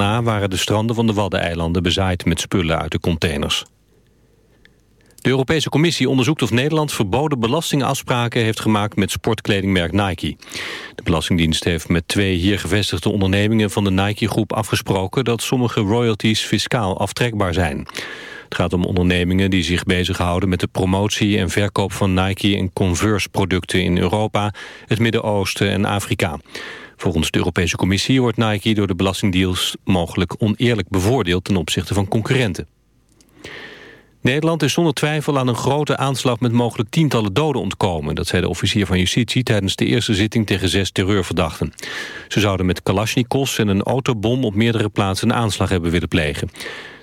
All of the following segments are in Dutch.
daarna waren de stranden van de Waddeneilanden bezaaid met spullen uit de containers. De Europese Commissie onderzoekt of Nederland verboden belastingafspraken heeft gemaakt met sportkledingmerk Nike. De Belastingdienst heeft met twee hier gevestigde ondernemingen van de Nike-groep afgesproken dat sommige royalties fiscaal aftrekbaar zijn. Het gaat om ondernemingen die zich bezighouden met de promotie en verkoop van Nike en Converse producten in Europa, het Midden-Oosten en Afrika. Volgens de Europese Commissie wordt Nike door de belastingdeals mogelijk oneerlijk bevoordeeld ten opzichte van concurrenten. Nederland is zonder twijfel aan een grote aanslag met mogelijk tientallen doden ontkomen. Dat zei de officier van justitie tijdens de eerste zitting tegen zes terreurverdachten. Ze zouden met kalasjnikovs en een autobom op meerdere plaatsen een aanslag hebben willen plegen.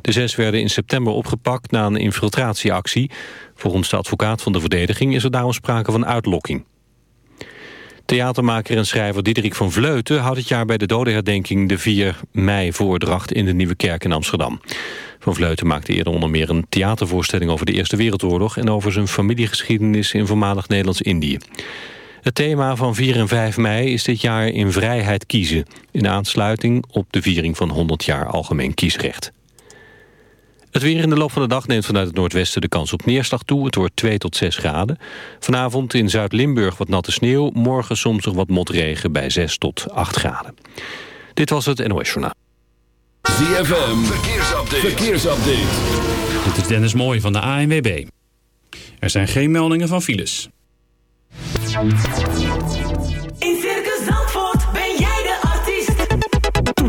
De zes werden in september opgepakt na een infiltratieactie. Volgens de advocaat van de verdediging is er daarom sprake van uitlokking. Theatermaker en schrijver Diederik van Vleuten houdt het jaar bij de dodenherdenking de 4 mei voordracht in de Nieuwe Kerk in Amsterdam. Van Vleuten maakte eerder onder meer een theatervoorstelling over de Eerste Wereldoorlog en over zijn familiegeschiedenis in voormalig Nederlands-Indië. Het thema van 4 en 5 mei is dit jaar in vrijheid kiezen, in aansluiting op de viering van 100 jaar algemeen kiesrecht. Het weer in de loop van de dag neemt vanuit het noordwesten de kans op neerslag toe. Het wordt 2 tot 6 graden. Vanavond in Zuid-Limburg wat natte sneeuw. Morgen soms nog wat motregen bij 6 tot 8 graden. Dit was het NOS Journaal. ZFM, verkeersupdate. verkeersupdate. Dit is Dennis Mooij van de ANWB. Er zijn geen meldingen van files.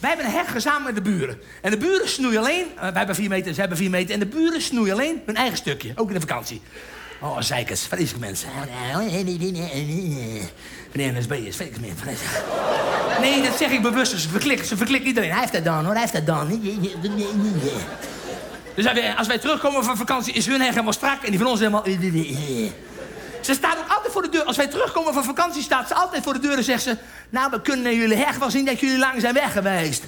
Wij hebben een heg gezamenlijk met de buren. En de buren snoeien alleen, uh, wij hebben vier meter, ze hebben vier meter. En de buren snoeien alleen hun eigen stukje, ook in de vakantie. Oh, zeikers, vreselijke mensen. Meneer NSB is vreselijk mensen. Nee, dat zeg ik bewust, ze verklikken, ze verklikken iedereen. Hij heeft dat dan hoor, hij heeft dat dan. Dus als wij terugkomen van vakantie is hun heg helemaal strak en die van ons helemaal... Ze staat ook altijd voor de deur. Als wij terugkomen van vakantie, staat ze altijd voor de deur en zegt ze... Nou, we kunnen jullie echt wel zien dat jullie lang zijn weg geweest.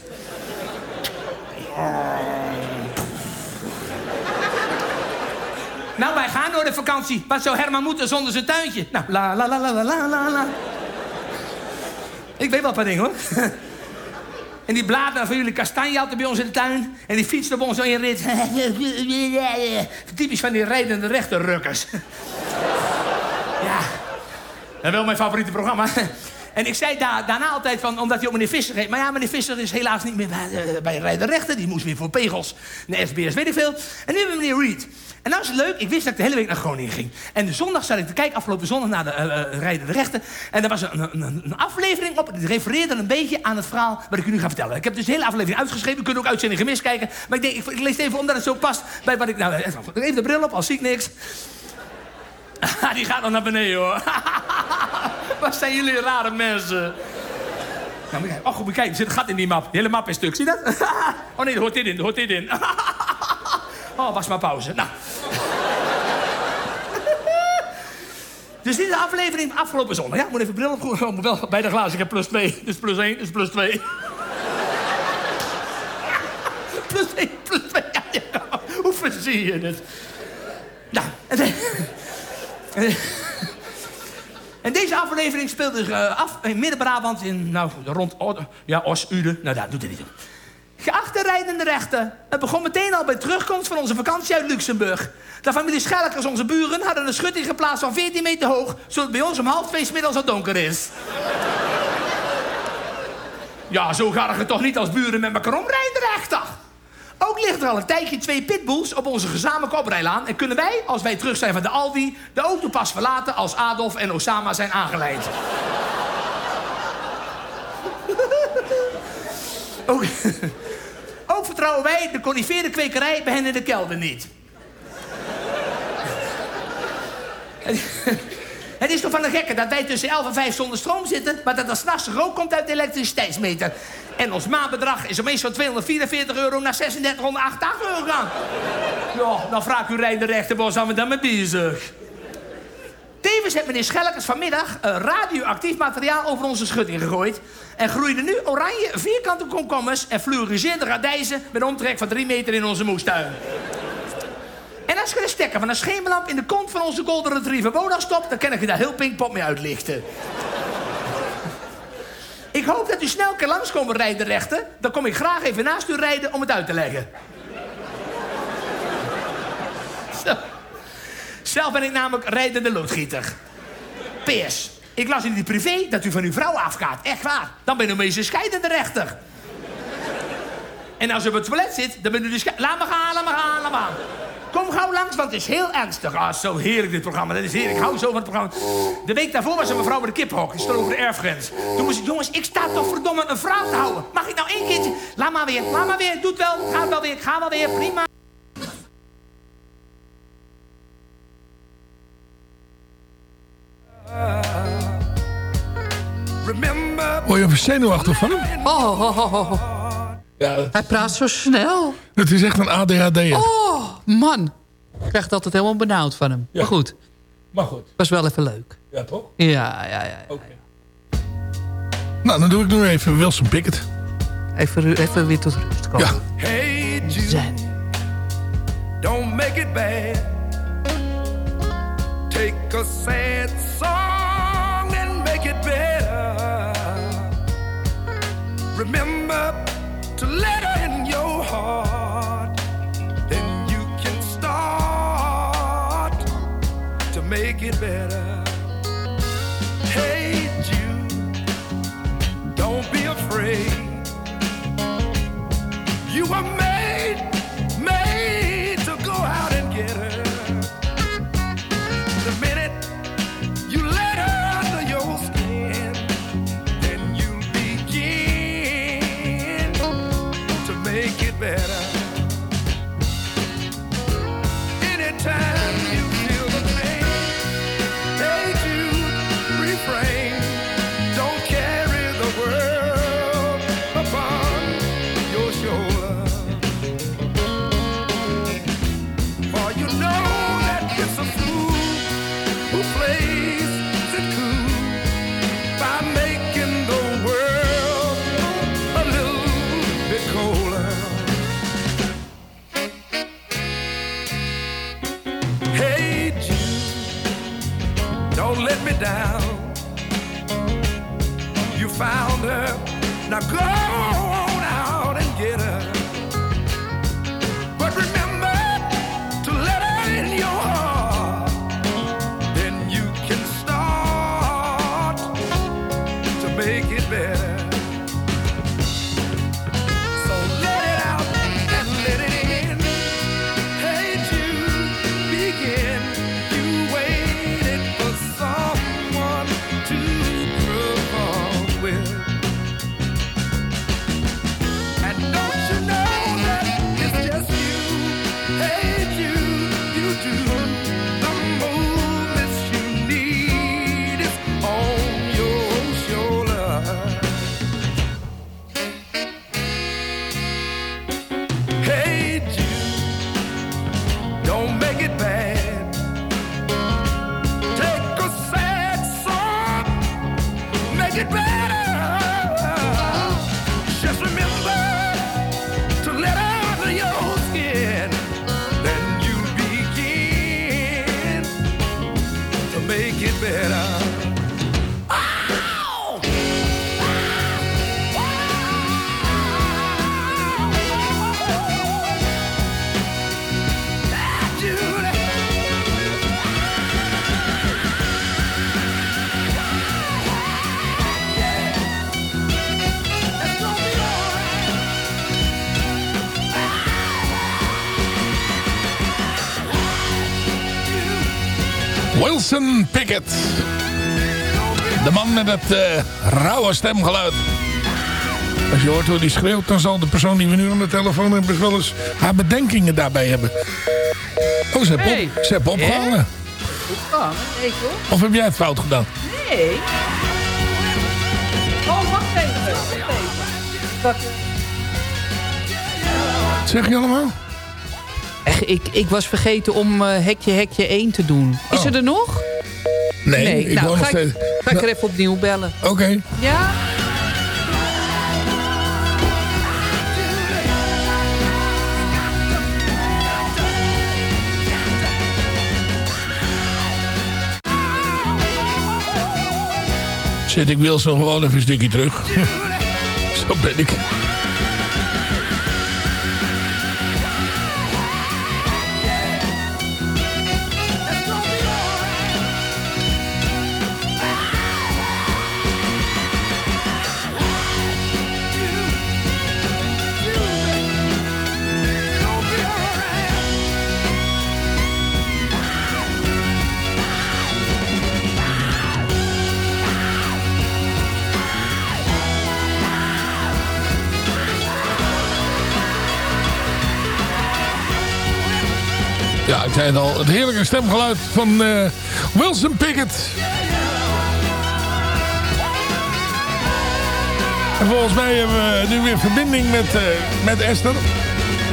nou, wij gaan door de vakantie. Wat zou Herman moeten zonder zijn tuintje? Nou, la la la la la la la. Ik weet wel een paar dingen, hoor. En die bladeren nou van jullie kastanje bij ons in de tuin. En die fietsen bij ons in rit. Typisch van die rijdende rechterrukkers. Dat wel mijn favoriete programma. En ik zei da daarna altijd van, omdat hij ook meneer Visser heet. Maar ja, meneer Visser is helaas niet meer bij, bij Rijder Rechter. Die moest weer voor Pegels, de SBS, weet ik veel. En nu hebben we meneer Reed. En nou is leuk, ik wist dat ik de hele week naar Groningen ging. En de zondag zat ik te kijken, afgelopen zondag, naar de uh, de Rechten. En er was een, een, een, aflevering op, die refereerde een beetje aan het verhaal wat ik u nu ga vertellen. Ik heb dus de hele aflevering uitgeschreven, u kunt ook uitzending gemist kijken. Maar ik denk, ik, ik lees het even omdat het zo past bij wat ik... Nou, even de bril op, al zie ik niks. die gaat nog naar beneden, hoor. Wat zijn jullie rare mensen. Nou, moet oh, goed, kijk, er zit een gat in die map. De hele map is stuk, zie dat? oh nee, er hoort dit in, er hoort dit in. oh, was maar pauze. Nou. dus dit is de aflevering afgelopen zondag. Ja, ik moet even bril op. Oh, moet wel bij de glazen. Ik heb plus 2. Dus plus 1, dus plus 2. plus 1, plus 2. Ja. Hoe verzie je het? Nou, en deze aflevering speelt zich uh, af in Midden-Brabant in, nou, rond ja, Os-Uden. Nou, daar doet het niet. Geachte rijdende rechten, het begon meteen al bij terugkomst van onze vakantie uit Luxemburg. De familie Schelkers, onze buren, hadden een schutting geplaatst van 14 meter hoog, zodat bij ons om half twee middags al donker is. ja, zo gaat het toch niet als buren met elkaar omrijden, rechter. Ook ligt er al een tijdje twee pitbulls op onze gezamenlijke oprijlaan... en kunnen wij, als wij terug zijn van de Aldi... de auto pas verlaten als Adolf en Osama zijn aangeleid. ook, vertrouwen wij de conifere kwekerij bij hen in de kelder niet. Het is toch van de gekke dat wij tussen 11 en 5 zonder stroom zitten... maar dat er s'nachts rook komt uit de elektriciteitsmeter. En ons maandbedrag is opeens van 244 euro naar 3688 euro gegaan. Ja, dan vraag ik u rijden rechter, waar zijn we dan mee bezig? Tevens heeft meneer Schelkers vanmiddag uh, radioactief materiaal over onze schutting gegooid. En groeiden nu oranje vierkante komkommers en fluoriseerde radijzen... met een omtrek van 3 meter in onze moestuin. En als je de stekker van een schemerlamp in de kont van onze Golden Retriever Boda stopt... dan kan ik je daar heel Pinkpop mee uitlichten. Hoop dat u snel kan langskomen rijden, rechten. Dan kom ik graag even naast u rijden om het uit te leggen. Zo. Zelf ben ik namelijk rijdende loodgieter. PS. Ik las in die privé dat u van uw vrouw afgaat. Echt waar. Dan ben u meestal scheidende rechter. En als u op het toilet zit, dan ben u dus... Laat me gaan, laat me gaan, laat me gaan. Kom gauw langs, want het is heel ernstig. Ah, zo heerlijk dit programma. Dat is heerlijk. Ik hou zo van het programma. De week daarvoor was er een mevrouw bij de kiphok. Die stond over de erfgrens. Toen moest ik, jongens, ik sta toch verdomme een vrouw te houden. Mag ik nou één keertje? Laat maar weer, laat maar weer. Doet wel. Gaat wel weer, ga wel weer. Prima. Word je even zenuwachtig van hem? Oh, oh, oh, oh. Ja, Hij praat zo snel. het is echt een ADHD'er. Oh, man. Ik krijg het altijd helemaal benauwd van hem. Maar goed, Maar goed. was wel even leuk. Ja, toch? Ja, ja, ja. ja. Nou, dan doe ik nu even Wilson Pickett. Even, even weer tot rust komen. Ja. Hey Jude, Zen. don't make it bad. Take a sad song and make it better. Remember to let her in your heart. Then you can start to make it better. It better. Wilson Pickett. De man met het eh, rauwe stemgeluid. Als je hoort hoe die schreeuwt, dan zal de persoon die we nu aan de telefoon hebben... wel eens haar bedenkingen daarbij hebben. Oh, ze hebben, Hey. op, ze hebben opgehangen. Of heb jij het fout gedaan? Nee. Oh, wacht even. Wacht even. Dat- Wat zeg je allemaal? Echt, ik, ik was vergeten om eh, hekje hekje 1 te doen. Is Oh. er nog? Nee, ik nou, nog ga, ik, steeds... ga ik Nou, er even opnieuw bellen. Oké. Ja? Zet ik Wilson gewoon even een stukje terug. Zo ben ik. Zei het al. Het heerlijke stemgeluid van eh, Wilson Pickett. En volgens mij hebben we nu weer verbinding met, eh, met Esther.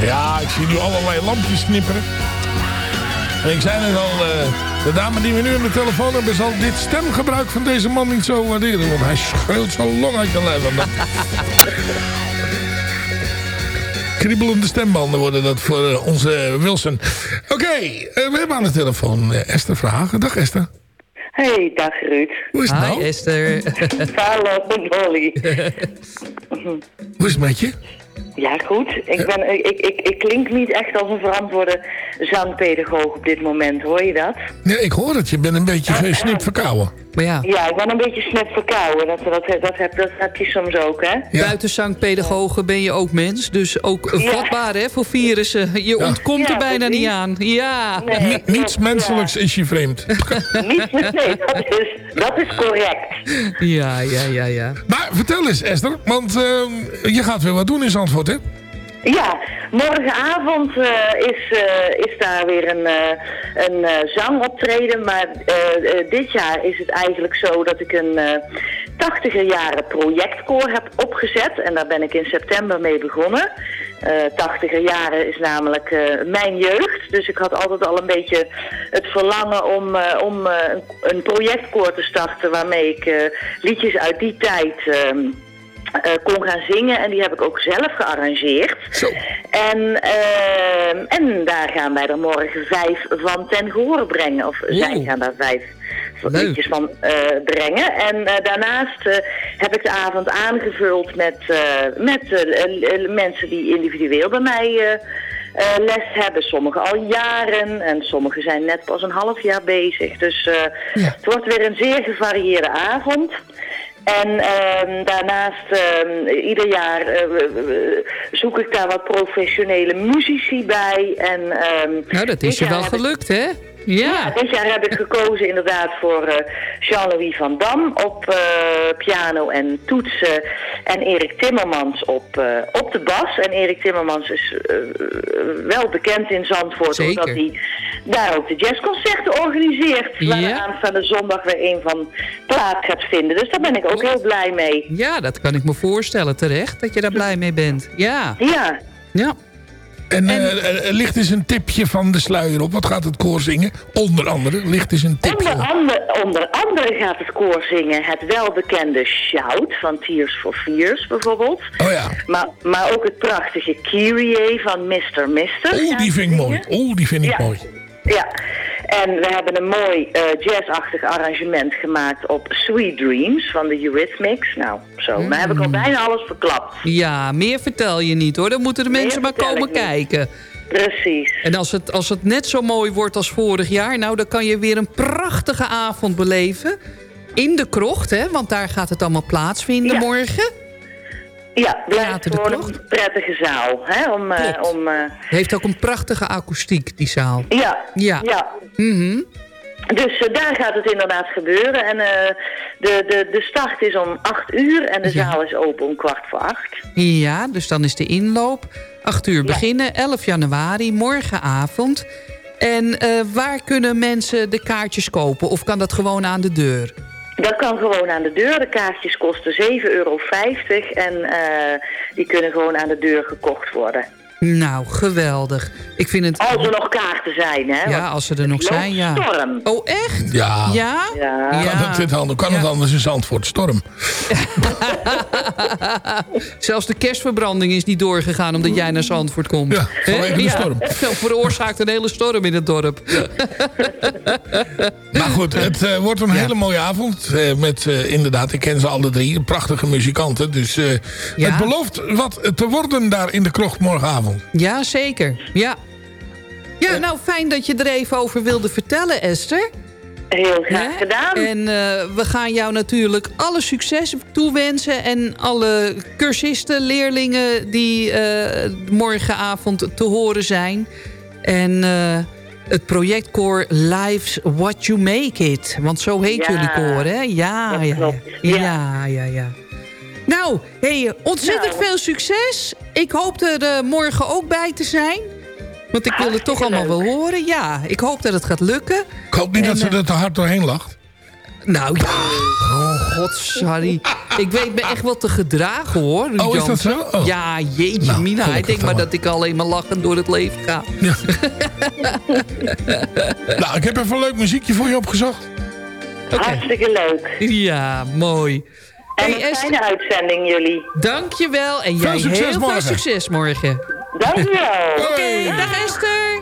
Ja, ik zie nu allerlei lampjes knipperen. En ik zei net al, eh, de dame die we nu aan de telefoon hebben... zal dit stemgebruik van deze man niet zo waarderen. Want hij schreeuwt zo long uit je lijf. Kriebelende stembanden worden dat voor onze Wilson. Oké, eh, we hebben aan de telefoon eh, Esther Vragen. Dag Esther. Hey, dag Ruud. Hoe is het Hi nou? Esther. Hallo, Dolly. Hoe is het met je? Ja, goed. Ik, ben, ik, ik, ik klink niet echt als een verantwoorde zangpedagoog op dit moment, hoor je dat? Ja, ik hoor het. Je bent een beetje gesnipt verkouden. Maar ja, Ja, ik ben een beetje snel verkouden. Dat, dat, dat, heb, dat heb je soms ook, hè? Ja. buitenzangpedagogen ben je ook mens. Dus ook Ja. vatbaar hè, voor virussen. Je ontkomt Ja, er bijna niet aan. Ja. Nee, niets menselijks is je vreemd. Nee, dat is, dat is correct. Ja, ja, ja, ja. Maar vertel eens Esther, want eh, je gaat weer wat doen in Zandvoort, hè? Ja, morgenavond eh, is, eh, is daar weer een, eh, een zangoptreden. Maar dit jaar is het eigenlijk zo dat ik een eh 80er jaren projectkoor heb opgezet. En daar ben ik in september mee begonnen. Eh 80er jaren is namelijk mijn jeugd. Dus ik had altijd al een beetje het verlangen om, om een, projectkoor te starten... waarmee ik liedjes uit die tijd... eh, kon gaan zingen. En die heb ik ook zelf gearrangeerd. Zo. En, ehm, en daar gaan wij er morgen vijf van ten gehore brengen. Of zij gaan daar vijf liedjes van eh, brengen. En eh, daarnaast eh, heb ik de avond aangevuld met, eh, met eh, eh, mensen die individueel bij mij... eh, eh, les hebben, sommigen al jaren en sommigen zijn net pas een half jaar bezig. Dus eh, het wordt weer een zeer gevarieerde avond. En ehm, daarnaast, ehm, ieder jaar eh, zoek ik daar wat professionele muzici bij. En, ehm, Nou, dat is je wel gelukt, hè? Ja. dit jaar heb ik gekozen inderdaad voor eh, Jean-Louis van Dam op eh, piano en toetsen. En Erik Timmermans op, eh, op de bas. En Erik Timmermans is wel bekend in Zandvoort. Zeker. Omdat hij daar ook de jazzconcerten organiseert. Waar Ja. aanstaande zondag weer een van plaats gaat vinden. Dus daar ben ik ook heel blij mee. Ja, dat kan ik me voorstellen. Terecht dat je daar blij mee bent. Ja. Ja. Ja. En, eh, eh, ligt eens een tipje van de sluier op. Wat gaat het koor zingen? Onder andere, ligt eens een tipje. Onder andere, onder andere gaat het koor zingen het welbekende Shout van Tears for Fears bijvoorbeeld. Oh ja. Maar, maar ook het prachtige Kyrie van Mr. Mister. Oeh, die vind ik mooi. Oeh, die vind ik Ja. mooi. Ja, en we hebben een mooi eh, jazzachtig arrangement gemaakt op Sweet Dreams van de Eurythmics. Nou, zo, Mm. dan heb ik al bijna alles verklapt. Ja, meer vertel je niet hoor. Dan moeten de mensen maar komen kijken. Precies. En als het, als het net zo mooi wordt als vorig jaar... nou, dan kan je weer een prachtige avond beleven. In de krocht, hè? Want daar gaat het allemaal plaatsvinden Ja. morgen. Ja, blijft gewoon een prettige zaal. Hè, om, Klopt. om, eh, Heeft ook een prachtige akoestiek, die zaal. ja, Ja. ja. Mhm. Dus eh, daar gaat het inderdaad gebeuren. En de, de, de start is om 8 uur en de Ja. zaal is open om kwart voor acht. Ja, dus dan is de inloop. 8 uur beginnen, 11 januari, morgenavond. En waar kunnen mensen de kaartjes kopen? Of kan dat gewoon aan de deur? Dat kan gewoon aan de deur. De kaartjes kosten 7,50 euro en eh, die kunnen gewoon aan de deur gekocht worden. Nou, geweldig. Ik vind het... Als er nog kaarten zijn, hè? Ja, als ze er nog zijn, ja. storm. Oh, echt? Ja. Ja? Ja. Kan, het, kan het anders in Zandvoort? Storm. Zelfs de kerstverbranding is niet doorgegaan omdat jij naar Zandvoort komt. Ja, vanwege de storm. Dat veroorzaakt een hele storm in het dorp. Maar goed, het eh, wordt een hele mooie avond. eh, met eh, inderdaad, ik ken ze alle drie. Prachtige muzikanten. Dus eh, Ja. het belooft wat te worden daar in de krocht morgenavond. Ja, zeker. Ja. Ja, nou fijn dat je er even over wilde vertellen, Esther. Heel graag Hè? gedaan. En eh, we gaan jou natuurlijk alle succes toewensen. En alle cursisten, leerlingen die eh, morgenavond te horen zijn. En eh, het projectkoor Lives What You Make It. Want zo heet Ja, jullie koor, hè? Ja, ja. Ja, Ja. ja, ja. Nou, hey, ontzettend Nou. veel succes. Ik hoop er eh, morgen ook bij te zijn. Want ik wil het toch allemaal wel horen. Ja, ik hoop dat het gaat lukken. Ik hoop niet En, dat ze eh, er te hard doorheen lacht. Nou ja, oh god, sorry. Ik weet me echt wel te gedragen hoor. Oh, is dat zo? Oh. Ja, jeetje Nou, mina. Ik denk maar. dat ik alleen maar lachend door het leven ga. Ja. nou, ik heb even een leuk muziekje voor je opgezocht. Hartstikke leuk. Ja, mooi. En Hey, een fijne uitzending jullie. dankjewel. En Veel jij succes heel veel morgen. succes morgen. Dankjewel. Oké, dag Esther.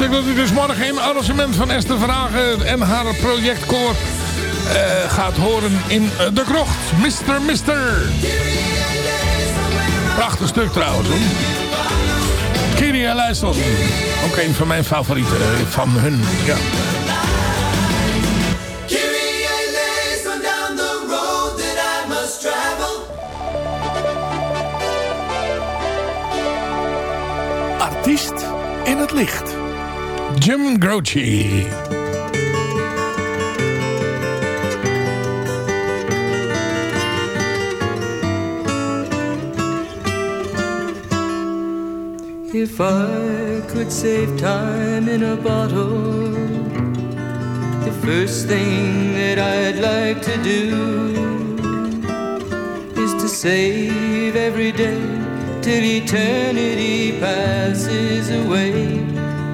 Stuk dat u dus morgen in arrangement van Esther Vragen en haar projectkoor eh, gaat horen in eh, De Krocht. Mr. Mister. Prachtig stuk trouwens hoor. Kyrie Luisteren. Ook een van mijn favorieten eh, van hun. Ja. Artiest in het licht. Jim Croce. If I could save time in a bottle, the first thing that I'd like to do is to save every day till eternity passes away,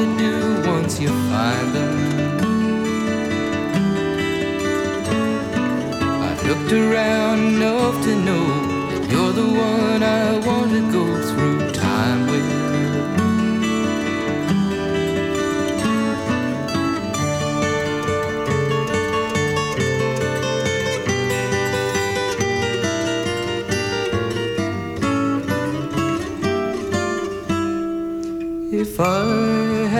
to do once you find them. I've looked around enough to know that you're the one I want to go through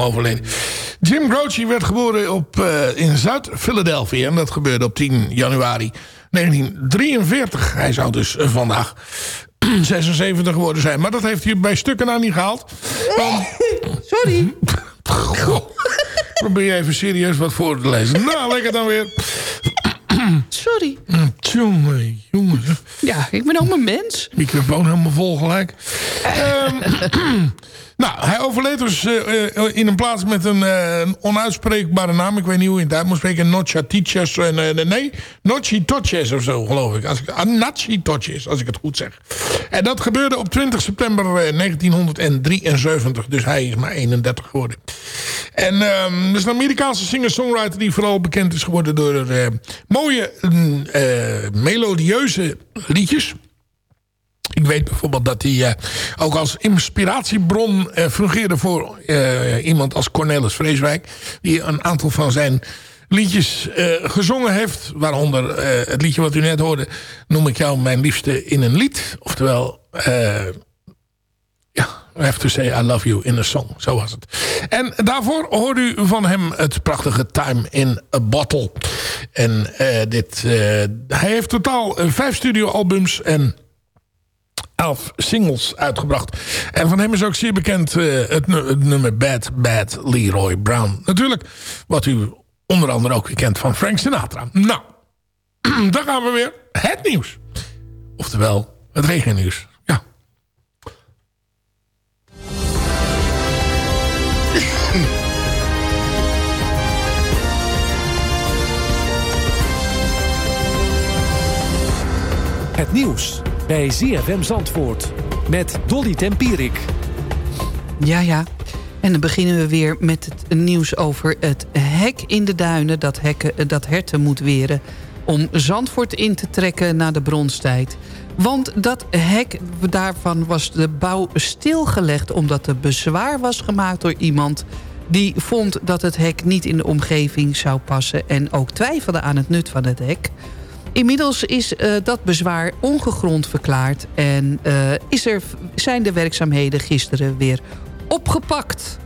jong overleden. Jim Croce werd geboren op, eh, in Zuid-Philadelphia. En dat gebeurde op 10 januari 1943. Hij zou dus eh, vandaag 76 geworden zijn. Maar dat heeft hij bij stukken na niet gehaald. Want, Sorry. Goh, probeer je even serieus wat voor te lezen. Nou, lekker dan weer. Sorry. Tjonge, jongen. Ja, ik ben ook een mens. Microfoon helemaal vol gelijk. Ehm, nou, hij overleed dus eh, eh, in een plaats met een een onuitspreekbare naam. Ik weet niet hoe je het uit moet spreken. Nochatiches. Uh, nee, Nochitoches of zo, geloof ik. Als ik ah, als ik het goed zeg. En dat gebeurde op 20 september eh, 1973. Dus hij is maar 31 geworden. En ehm dat is een Amerikaanse singer-songwriter... die vooral bekend is geworden door mooie, mm, melodieuze liedjes... Ik weet bijvoorbeeld dat hij eh, ook als inspiratiebron eh, fungeerde voor eh, iemand als Cornelis Vreeswijk. Die een aantal van zijn liedjes gezongen heeft. Waaronder het liedje wat u net hoorde. Noem ik jou mijn liefste in een lied. Oftewel, ja, I have to say I love you in a song. Zo was het. En daarvoor hoorde u van hem het prachtige Time in a Bottle. En dit, hij heeft totaal vijf studioalbums en elf singles uitgebracht. En van hem is ook zeer bekend eh, het, het nummer Bad Bad Leroy Brown. Natuurlijk, wat u onder andere ook kent van Frank Sinatra. Nou, dan gaan we weer. Het nieuws. Oftewel, het regennieuws. Ja. Het nieuws bij ZFM Zandvoort met Dolly Tempierik. Ja, ja. En dan beginnen we weer met het nieuws over het hek in de duinen... dat, hekken, dat herten moet weren om Zandvoort in te trekken naar de bronstijd. Want dat hek, daarvan was de bouw stilgelegd... omdat er bezwaar was gemaakt door iemand... die vond dat het hek niet in de omgeving zou passen... en ook twijfelde aan het nut van het hek... Inmiddels is eh, dat bezwaar ongegrond verklaard... en eh, is er, zijn de werkzaamheden gisteren weer opgepakt.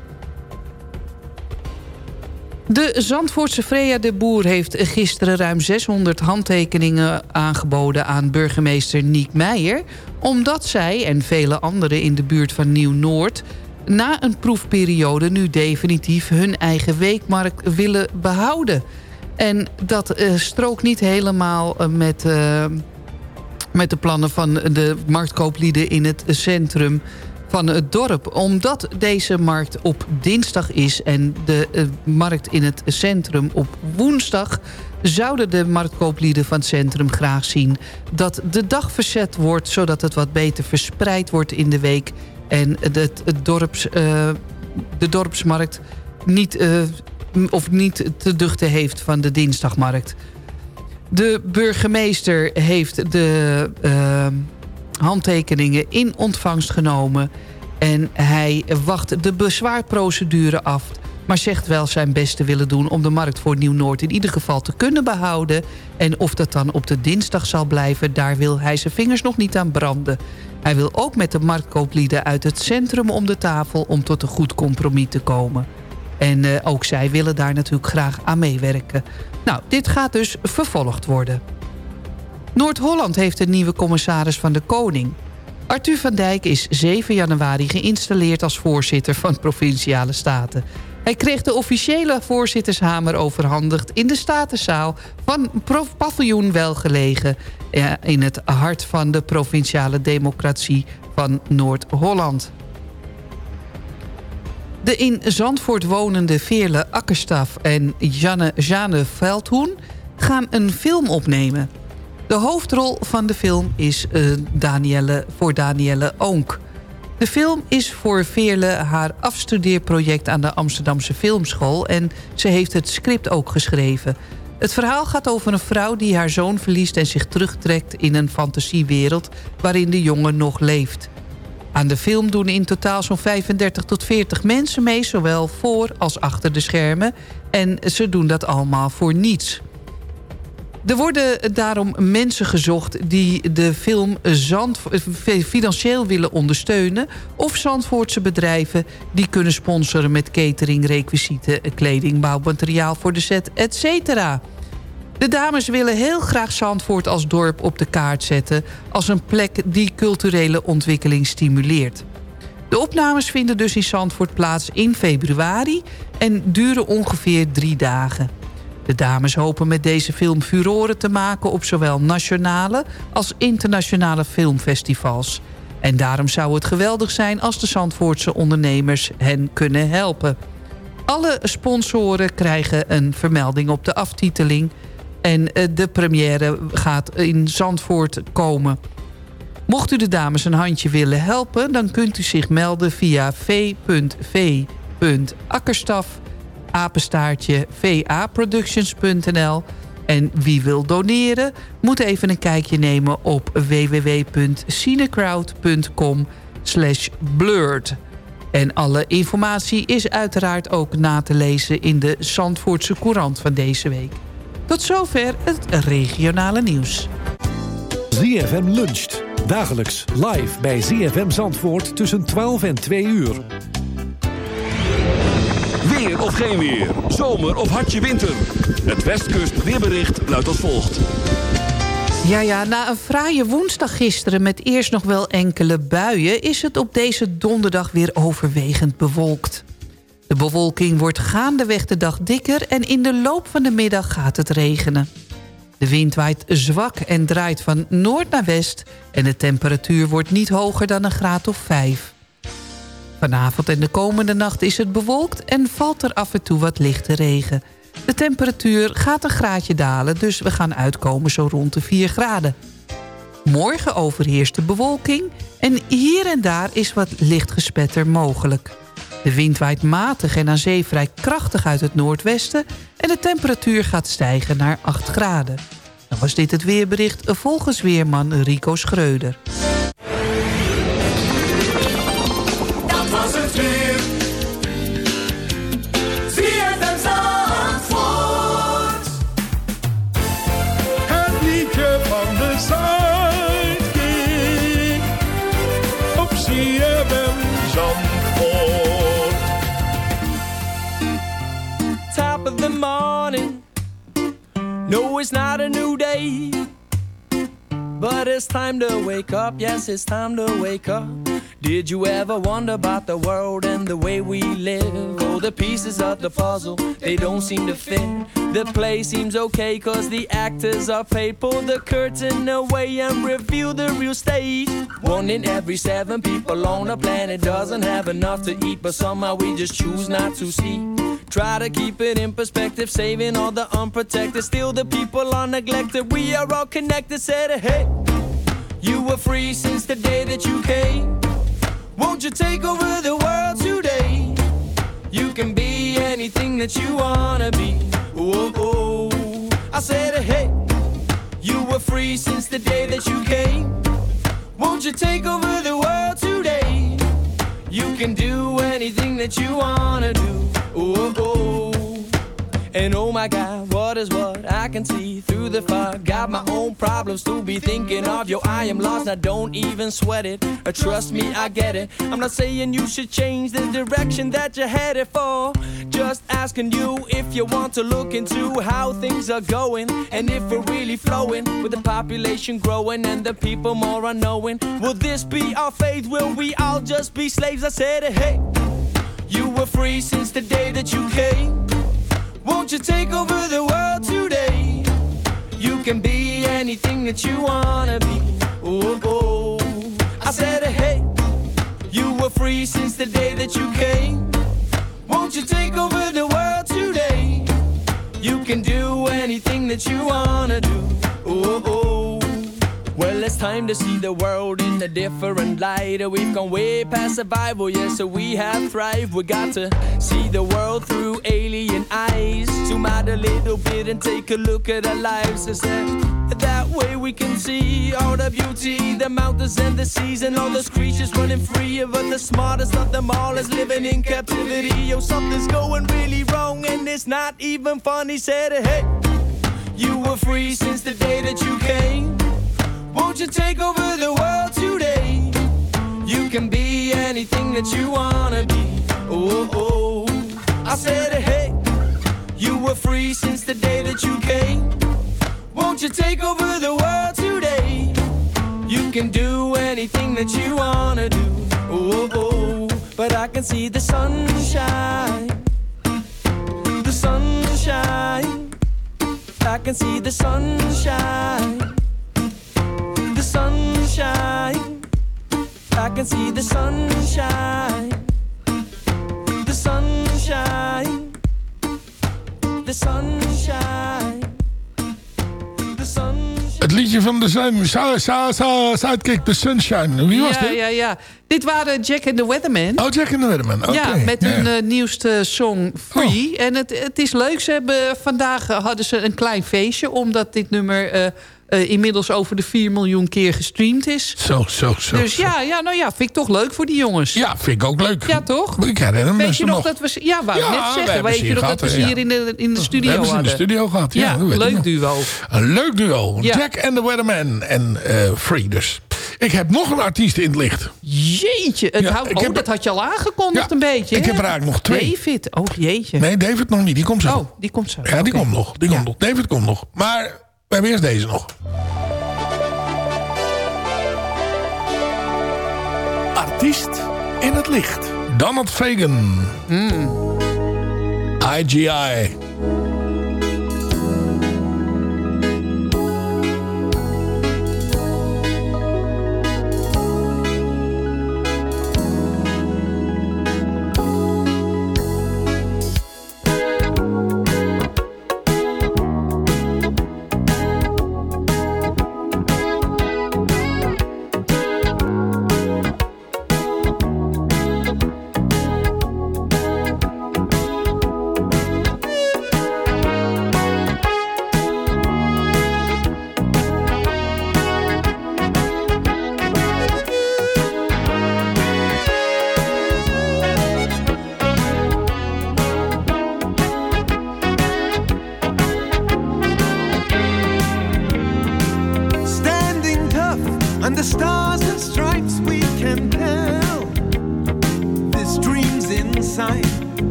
De Zandvoortse Freya de Boer heeft gisteren ruim 600 handtekeningen aangeboden aan burgemeester Niek Meijer... omdat zij en vele anderen in de buurt van Nieuw-Noord... na een proefperiode nu definitief hun eigen weekmarkt willen behouden... En dat eh, strookt niet helemaal eh, met, eh, met de plannen van de marktkooplieden in het centrum van het dorp. Omdat deze markt op dinsdag is en de markt in het centrum op woensdag... zouden de marktkooplieden van het centrum graag zien... dat de dag verzet wordt, zodat het wat beter verspreid wordt in de week... en het, het dorps, de dorpsmarkt niet, of niet te duchten heeft van de dinsdagmarkt. De burgemeester heeft de eh, handtekeningen in ontvangst genomen... en hij wacht de bezwaarprocedure af... maar zegt wel zijn best te willen doen om de markt voor Nieuw-Noord... in ieder geval te kunnen behouden. En of dat dan op de dinsdag zal blijven... daar wil hij zijn vingers nog niet aan branden. Hij wil ook met de marktkooplieden uit het centrum om de tafel... om tot een goed compromis te komen. En eh, ook zij willen daar natuurlijk graag aan meewerken. Nou, dit gaat dus vervolgd worden. Noord-Holland heeft een nieuwe commissaris van de Koning. Arthur van Dijk is 7 januari geïnstalleerd als voorzitter van Provinciale Staten. Hij kreeg de officiële voorzittershamer overhandigd in de Statenzaal van Prof Paviljoen Welgelegen eh, in het hart van de provinciale democratie van Noord-Holland. De in Zandvoort wonende Veerle Akkerstaf en Janne, Jane Veldhoen gaan een film opnemen. De hoofdrol van de film is eh, Danielle, voor Danielle Oonk. De film is voor Veerle haar afstudeerproject aan de Amsterdamse Filmschool... en ze heeft het script ook geschreven. Het verhaal gaat over een vrouw die haar zoon verliest... en zich terugtrekt in een fantasiewereld waarin de jongen nog leeft. Aan de film doen in totaal zo'n 35 tot 40 mensen mee... zowel voor als achter de schermen. En ze doen dat allemaal voor niets. Er worden daarom mensen gezocht die de film Zand, financieel willen ondersteunen... of Zandvoortse bedrijven die kunnen sponsoren met catering, requisieten... kleding, bouwmateriaal voor de set, etc. De dames willen heel graag Zandvoort als dorp op de kaart zetten... als een plek die culturele ontwikkeling stimuleert. De opnames vinden dus in Zandvoort plaats in februari... en duren ongeveer drie dagen. De dames hopen met deze film furoren te maken... op zowel nationale als internationale filmfestivals. En daarom zou het geweldig zijn als de Zandvoortse ondernemers hen kunnen helpen. Alle sponsoren krijgen een vermelding op de aftiteling... en eh, de première gaat in Zandvoort komen... Mocht u de dames een handje willen helpen... dan kunt u zich melden via v.v.akkerstaf apenstaartje vaproductions.nl. En wie wil doneren, moet even een kijkje nemen op www.cinecrowd.com blurred. En alle informatie is uiteraard ook na te lezen in de Zandvoortse Courant van deze week. Tot zover het regionale nieuws. ZFM luncht. Dagelijks live bij ZFM Zandvoort tussen 12 en 2 uur. Weer of geen weer. Zomer of hartje winter. Het Westkust weerbericht luidt als volgt. Ja, ja, na een fraaie woensdag gisteren met eerst nog wel enkele buien... is het op deze donderdag weer overwegend bewolkt. De bewolking wordt gaandeweg de dag dikker... en in de loop van de middag gaat het regenen. De wind waait zwak en draait van noord naar west... en de temperatuur wordt niet hoger dan een graad of vijf. Vanavond en de komende nacht is het bewolkt en valt er af en toe wat lichte regen. De temperatuur gaat een graadje dalen, dus we gaan uitkomen zo rond de 4 graden. Morgen overheerst de bewolking en hier en daar is wat licht gespetter mogelijk. De wind waait matig en aan zee vrij krachtig uit het noordwesten... en de temperatuur gaat stijgen naar 8 graden. Dan was dit het weerbericht volgens weerman Rico Schreuder. The morning. No, it's not a new day. But it's time to wake up, yes, it's time to wake up. Did you ever wonder about the world and the way we live? Oh, the pieces of the puzzle, they don't seem to fit. The play seems okay, cause the actors are paid. Pull the curtain away and reveal the real stage. One in every seven people on the planet doesn't have enough to eat, but somehow we just choose not to see. Try to keep it in perspective, saving all the unprotected. Still, the people are neglected. We are all connected. Said, hey, you were free since the day that you came. Won't you take over the world today? You can be anything that you wanna be. Whoa, oh. I said, hey, you were free since the day that you came. Won't you take over the world today? You can do anything that you wanna do. Oh. And oh my God, what is what I can see through the fog? Got my own problems to be thinking of. Yo, I am lost, now don't even sweat it. Uh, trust me, I get it. I'm not saying you should change the direction that you're headed for. Just asking you if you want to look into how things are going and if we're really flowing with the population growing and the people more unknowing. Will this be our fate? Will we all just be slaves? I said, it, hey, you were free since the day that you came. Won't you take over the world today? You can be anything that you wanna be. Oh, oh. I said, hey, you were free since the day that you came. Won't you take over the world today? You can do anything that you wanna do. Oh, oh. Well, it's time to see the world in a different light. We've gone way past survival, yeah, so we have thrived. We got to see the world through alien eyes. Zoom out a little bit and take a look at our lives. Is that, that way we can see all the beauty, the mountains and the seas, and all those creatures running free. But the smartest of them all is living in captivity. Yo, something's going really wrong, and it's not even funny. Said, hey, you were free since the day that you came. Won't you take over the world today? You can be anything that you wanna be. Oh, oh. I said, hey, you were free since the day that you came. Won't you take over the world today? You can do anything that you wanna do. Oh, oh. But I can see the sunshine. The sunshine. I can see the sunshine. The sunshine. I can see the sunshine. The sunshine. The sunshine. The sunshine. Het liedje van de Sun, Sa, Sa, Sa, Sidekick, The Sunshine. Wie was ja, dit? ja, ja. Dit waren Jack and the Weatherman. Oh, Jack and the Weatherman. Ja, met ja. Oh. hun eh, nieuwste song Free. En het, het is leuk. Ze hebben, vandaag eh, hadden ze een klein feestje... omdat dit nummer eh, eh, inmiddels over de 4 miljoen keer gestreamd is. Zo, zo, zo. dus ja, ja, nou ja, vind ik toch leuk voor die jongens. Ja, vind ik ook leuk. Ja, toch? Ik herinner me Weet je nog, dat we... Ja, wou ik Ja, net we zeggen. hebben Weet je nog dat we ze ja. hier in de, in de We studio hebben ze in de hadden? studio gehad. Ja, leuk duo. Een leuk duo. Ja. Jack and the Weatherman en eh, Free dus. Ik heb nog een artiest in het licht. Jeetje, het houdt- oh, heb- dat had je al aangekondigd een beetje. ik hè? heb er eigenlijk nog twee. David, oh jeetje. Nee, David nog niet. Die komt zo. Oh, die komt zo. Ja, die komt nog. Die komt nog. David komt nog. Maar we hebben eerst deze nog. Artiest in het licht. Donald Fagan. Hmm. IGI.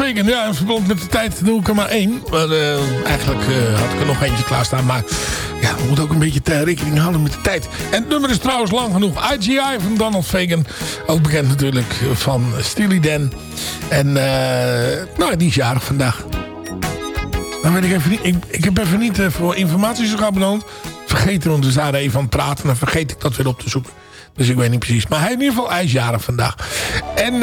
Ja, in verband met de tijd doe ik er maar één. Eh, eigenlijk eh, had ik er nog eentje klaarstaan. Maar ja, we moeten ook een beetje rekening houden met de tijd. En het nummer is trouwens lang genoeg. IGI van Donald Fagan. Ook bekend natuurlijk van Steely Dan. En eh, nou, die is jarig vandaag. Dan weet ik even niet. Ik, heb even niet voor informatie zo bedoeld. Vergeten, want we zijn even aan praten. Dan vergeet ik dat weer op te zoeken. Dus ik weet niet precies. Maar hij in ieder geval, hij is jarig vandaag. En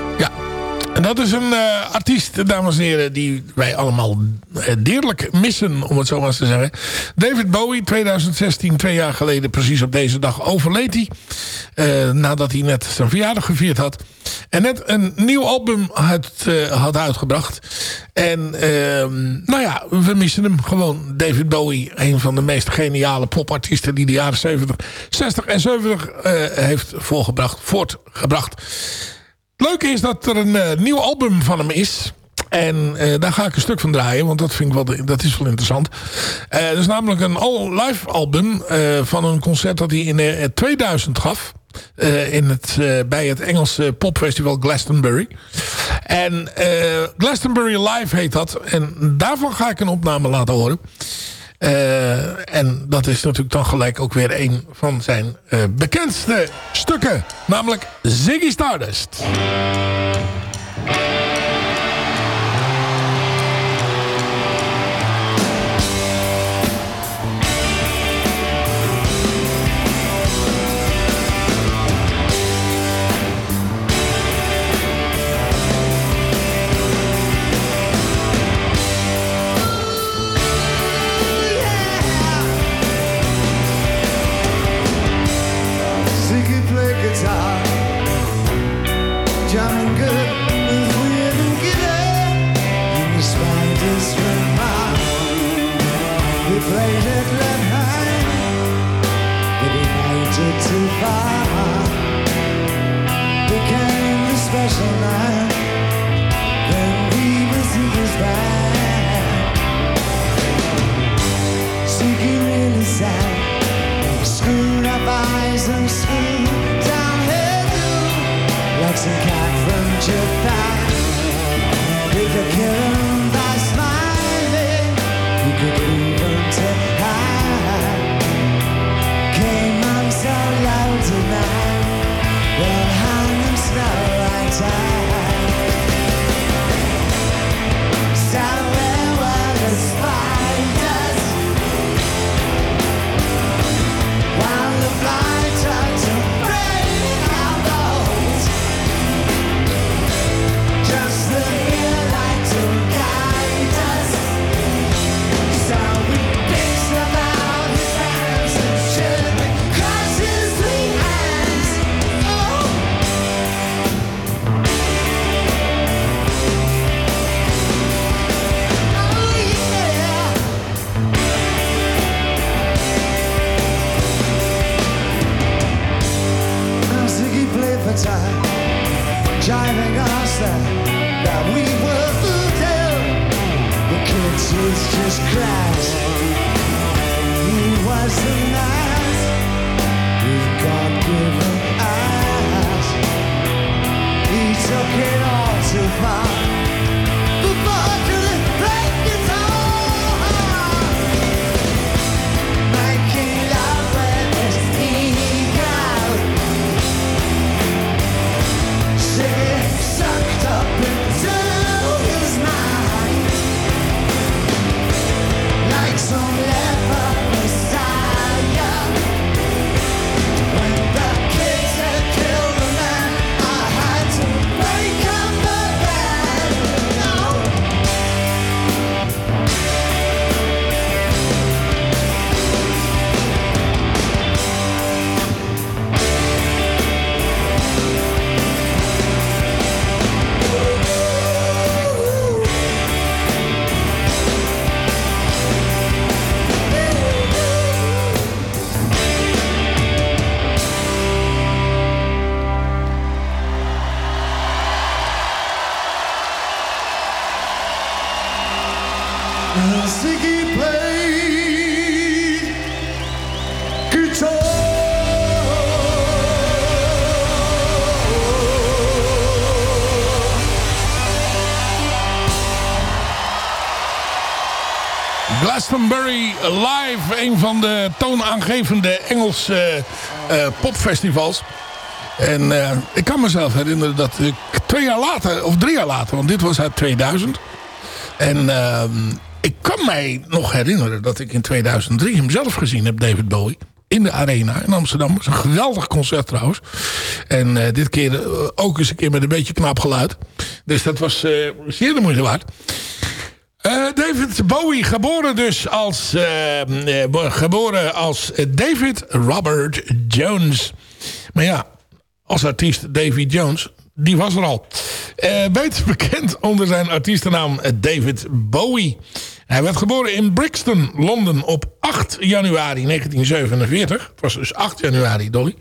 Dat is een eh, artiest, dames en heren, die wij allemaal eh, deerlijk missen, om het zo maar te zeggen. David Bowie, 2016, twee jaar geleden, precies op deze dag, overleed hij. Eh, nadat hij net zijn verjaardag gevierd had. En net een nieuw album had, had uitgebracht. En ehm, nou ja, we missen hem gewoon. David Bowie, een van de meest geniale popartiesten die de jaren 70, 60 en 70 eh, heeft voortgebracht. Het leuke is dat er een eh, nieuw album van hem is. En eh, daar ga ik een stuk van draaien, want dat, vind ik wel, dat is wel interessant. Eh dat is namelijk een all live album van een concert dat hij in eh, 2000 gaf. in het, bij het Engelse popfestival Glastonbury. En Glastonbury Live heet dat. En daarvan ga ik een opname laten horen. Eh, en dat is natuurlijk dan gelijk ook weer een van zijn eh, bekendste stukken. Namelijk Ziggy Stardust. That, that we were. The kids was just crass. He was with God-given eyes. He took it all too far. Glastonbury Live, een van de toonaangevende Engelse eh, eh, popfestivals. En eh, ik kan mezelf herinneren dat ik twee jaar later, of drie jaar later, want dit was uit 2000. En ehm, ik kan mij nog herinneren dat ik in 2003 hem zelf gezien heb, David Bowie. In de Arena in Amsterdam. Dat was een geweldig concert trouwens. En dit keer ook eens een keer met een beetje knap geluid. Dus dat was zeer de moeite waard. Eh, David Bowie, geboren dus als, eh, eh, geboren als David Robert Jones. Maar ja, als artiest David Jones, die was er al. Eh, beter bekend onder zijn artiestennaam David Bowie. Hij werd geboren in Brixton, Londen op 8 januari 1947. Het was dus 8 januari, Dolly.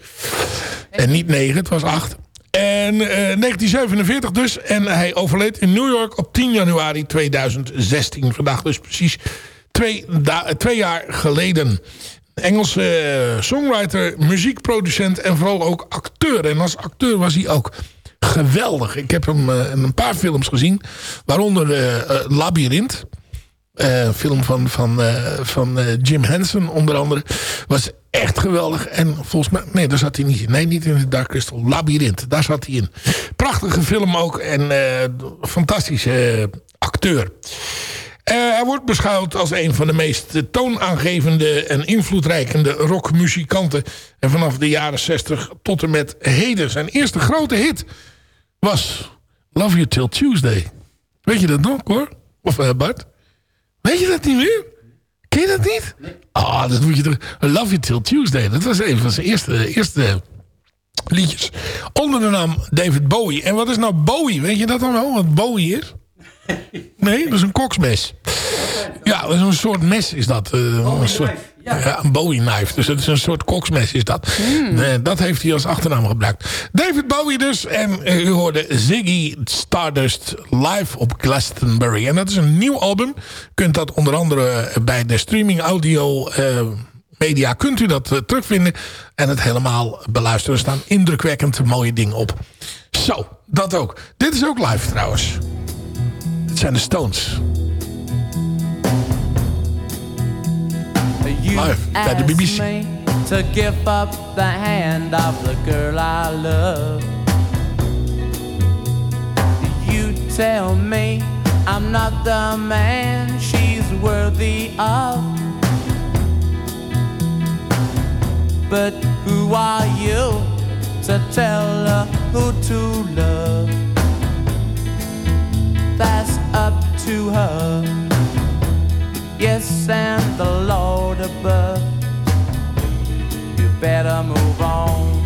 En niet 9, het was 8. En eh, 1947 dus. En hij overleed in New York op 10 januari 2016. Vandaag dus precies twee, jaar geleden. Engelse eh, songwriter, muziekproducent en vooral ook acteur. En als acteur was hij ook geweldig. Ik heb hem eh, een paar films gezien. Waaronder eh, eh, Labyrinth. Eh, film van, van, eh, van eh, Jim Henson onder andere. Was echt geweldig. En volgens mij... Nee, daar zat hij niet in. Nee, niet in de Dark Crystal. Labyrinth. Daar zat hij in. Prachtige film ook. En fantastische acteur. Hij wordt beschouwd als een van de meest toonaangevende en invloedrijkende rockmuzikanten. En vanaf de jaren 60 tot en met heden. Zijn eerste grote hit was Love You Till Tuesday. Weet je dat nog hoor? Of Bart? Weet je dat niet meer? Ken je dat niet? Ah, dat moet je toch... Love You Till Tuesday. Dat was een van zijn eerste, eerste liedjes. Onder de naam David Bowie. En wat is nou Bowie? Weet je dat dan wel? Wat Bowie is? Nee, dat is een koksmes. Ja, dat is een soort mes is dat. eh, een, soort, ja. een Bowie knife. Dus het is een soort koksmes is dat. Eh, dat heeft hij als achternaam gebruikt. David Bowie dus. En eh, u hoorde Ziggy Stardust live op Glastonbury. En dat is een nieuw album. U kunt dat onder andere bij de streaming audio... eh, media kunt u dat eh, terugvinden. En het helemaal beluisteren. Er staan indrukwekkend mooie dingen op. Zo, dat ook. Dit is ook live trouwens. Dit zijn de Stones. Live bij de BBC. to give up the hand of the girl I love. You tell me I'm not the man she's worthy of. But who are you to tell her who to love? That's up to her. Yes, and the Lord above. You better move on.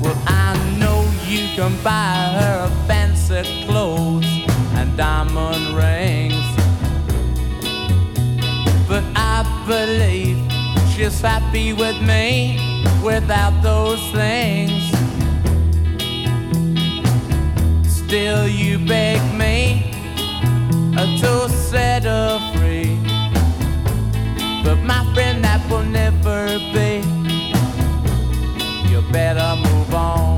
Well, I know you can buy her fancy clothes and diamond rings. But I believe she's happy with me without those things. Still, you beg me to set free. But my friend, that will never be. You better move on.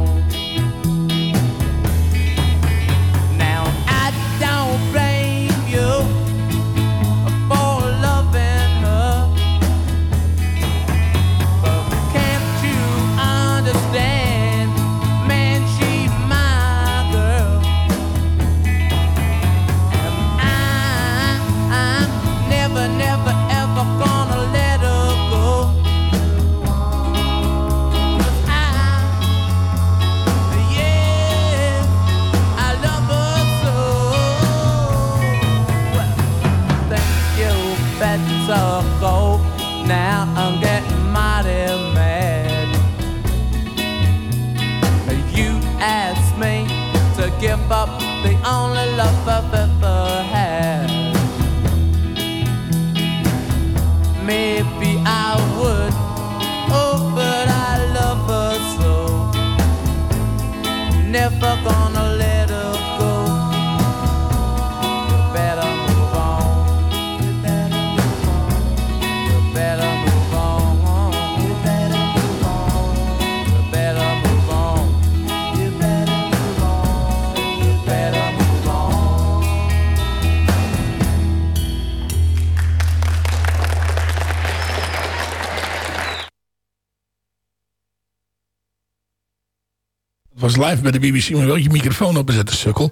Live bij de BBC. Maar wel je microfoon openzetten, sukkel.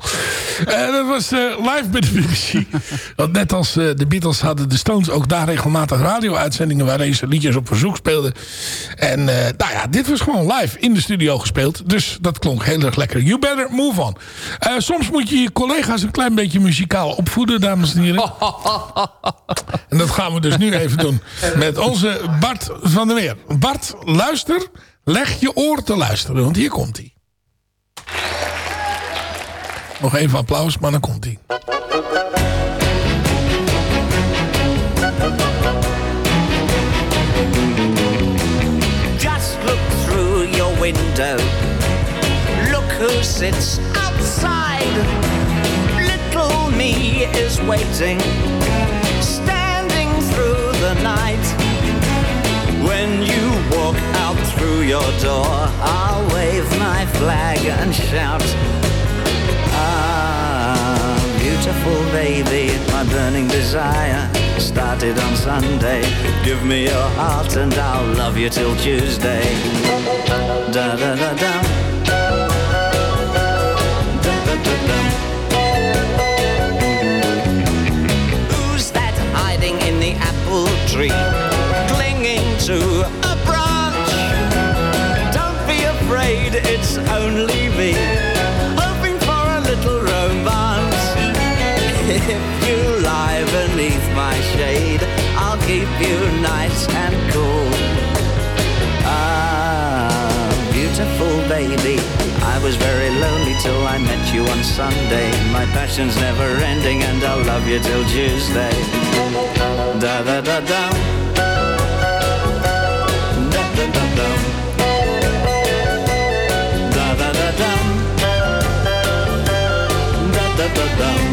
Eh, dat was eh, live bij de BBC. Want net als eh, de Beatles hadden de Stones ook daar regelmatig radio-uitzendingen... waarin ze liedjes op verzoek speelden. En nou ja, dit was gewoon live in de studio gespeeld. Dus dat klonk heel erg lekker. You better move on. Soms moet je je collega's een klein beetje muzikaal opvoeden, dames en heren. En dat gaan we dus nu even doen met onze Bart van der Meer. Bart, luister. Leg je oor te luisteren, want hier komt hij. Nog even applaus, maar dan komt hij. Just look through your window. Look who sits outside. Little me is waiting, standing through the night. When you walk out through your door, I'll wave my flag and shout. Ah, beautiful baby, my burning desire started on Sunday. Give me your heart and I'll love you till Tuesday. Da da da da. Who's that hiding in the apple tree? Clinging to a branch. Don't be afraid, it's only me. If you lie beneath my shade, I'll keep you nice and cool. Ah, beautiful baby. I was very lonely till I met you on Sunday. My passion's never ending, and I'll love you till Tuesday. Da da da da. Da da da da. Da da da da. Da da da da.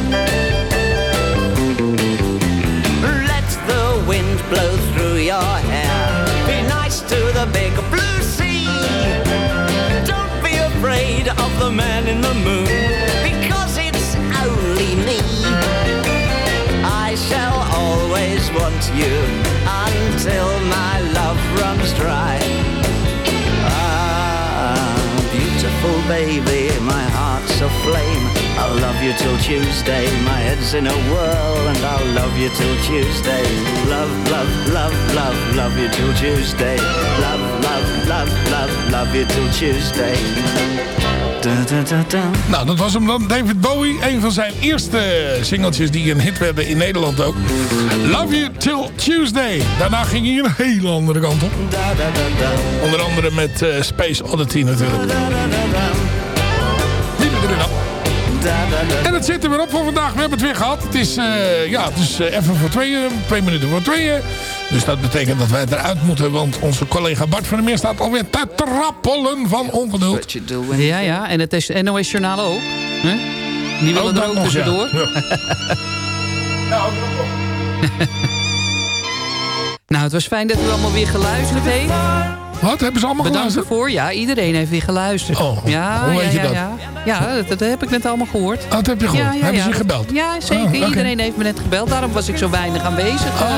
The big blue sea. Don't be afraid of the man in the moon, because it's only me. I shall always want you until my love runs dry. Ah, beautiful baby, my heart's aflame. I'll love you till Tuesday. My head's in a whirl, and I'll love you till Tuesday. Love, love, love, love, love you till Tuesday. Love, love, love, love, love you till Tuesday. Da, da, da, da. Nou, dat was hem dan. David Bowie. Een van zijn eerste singeltjes die een hit werden in Nederland ook. Love You Till Tuesday. Daarna ging hij een hele andere kant op. Onder andere met eh, Space Oddity natuurlijk. En het zit er weer op voor vandaag. We hebben het weer gehad. Het is, eh, ja, het is eh, even voor tweeën. Twee minuten voor tweeën. Dus dat betekent dat wij eruit moeten. Want onze collega Bart van der Meer staat alweer te trappelen van ongeduld. Ja, ja. En het is NOS Journaal ook. Hè? Die willen Oh, er dat ook ja. tussendoor. nou, het was fijn dat u allemaal weer geluisterd heeft. Wat? Hebben ze allemaal Bedankt geluisterd? ervoor. Ja, iedereen heeft weer geluisterd. Oh, ja, hoe ja, weet je ja, dat? Ja, ja dat, dat heb ik net allemaal gehoord. Oh, dat heb je gehoord. Hebben ze je dat- gebeld? Ja, zeker. Oh, oké. Iedereen heeft me net gebeld. Daarom was ik zo weinig aanwezig. Oh,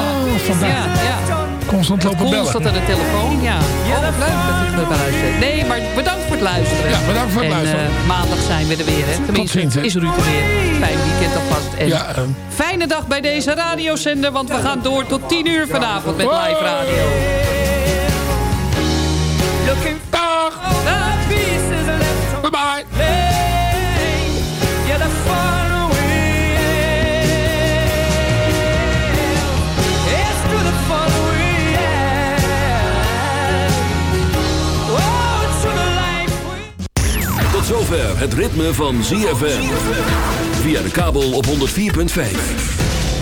vandaar. Ja, ja. Constant lopen bellen. Constant aan de telefoon, ja. Oh, wat leuk dat u me luistert. Nee, maar bedankt voor het luisteren. Ja, bedankt voor het en, luisteren. eh, maandag zijn we er weer, hè. Tenminste, ziens, hè. is Ruud er weer. Fijn weekend alvast. En Ja, ehm. fijne dag bij deze radiozender, want we gaan door tot 10 uur vanavond met live radio. Dag! Bye bye! Yeah, they're far away. It's through the far away. Oh, through the life. Tot zover het ritme van ZFM. Via de kabel op 104.5.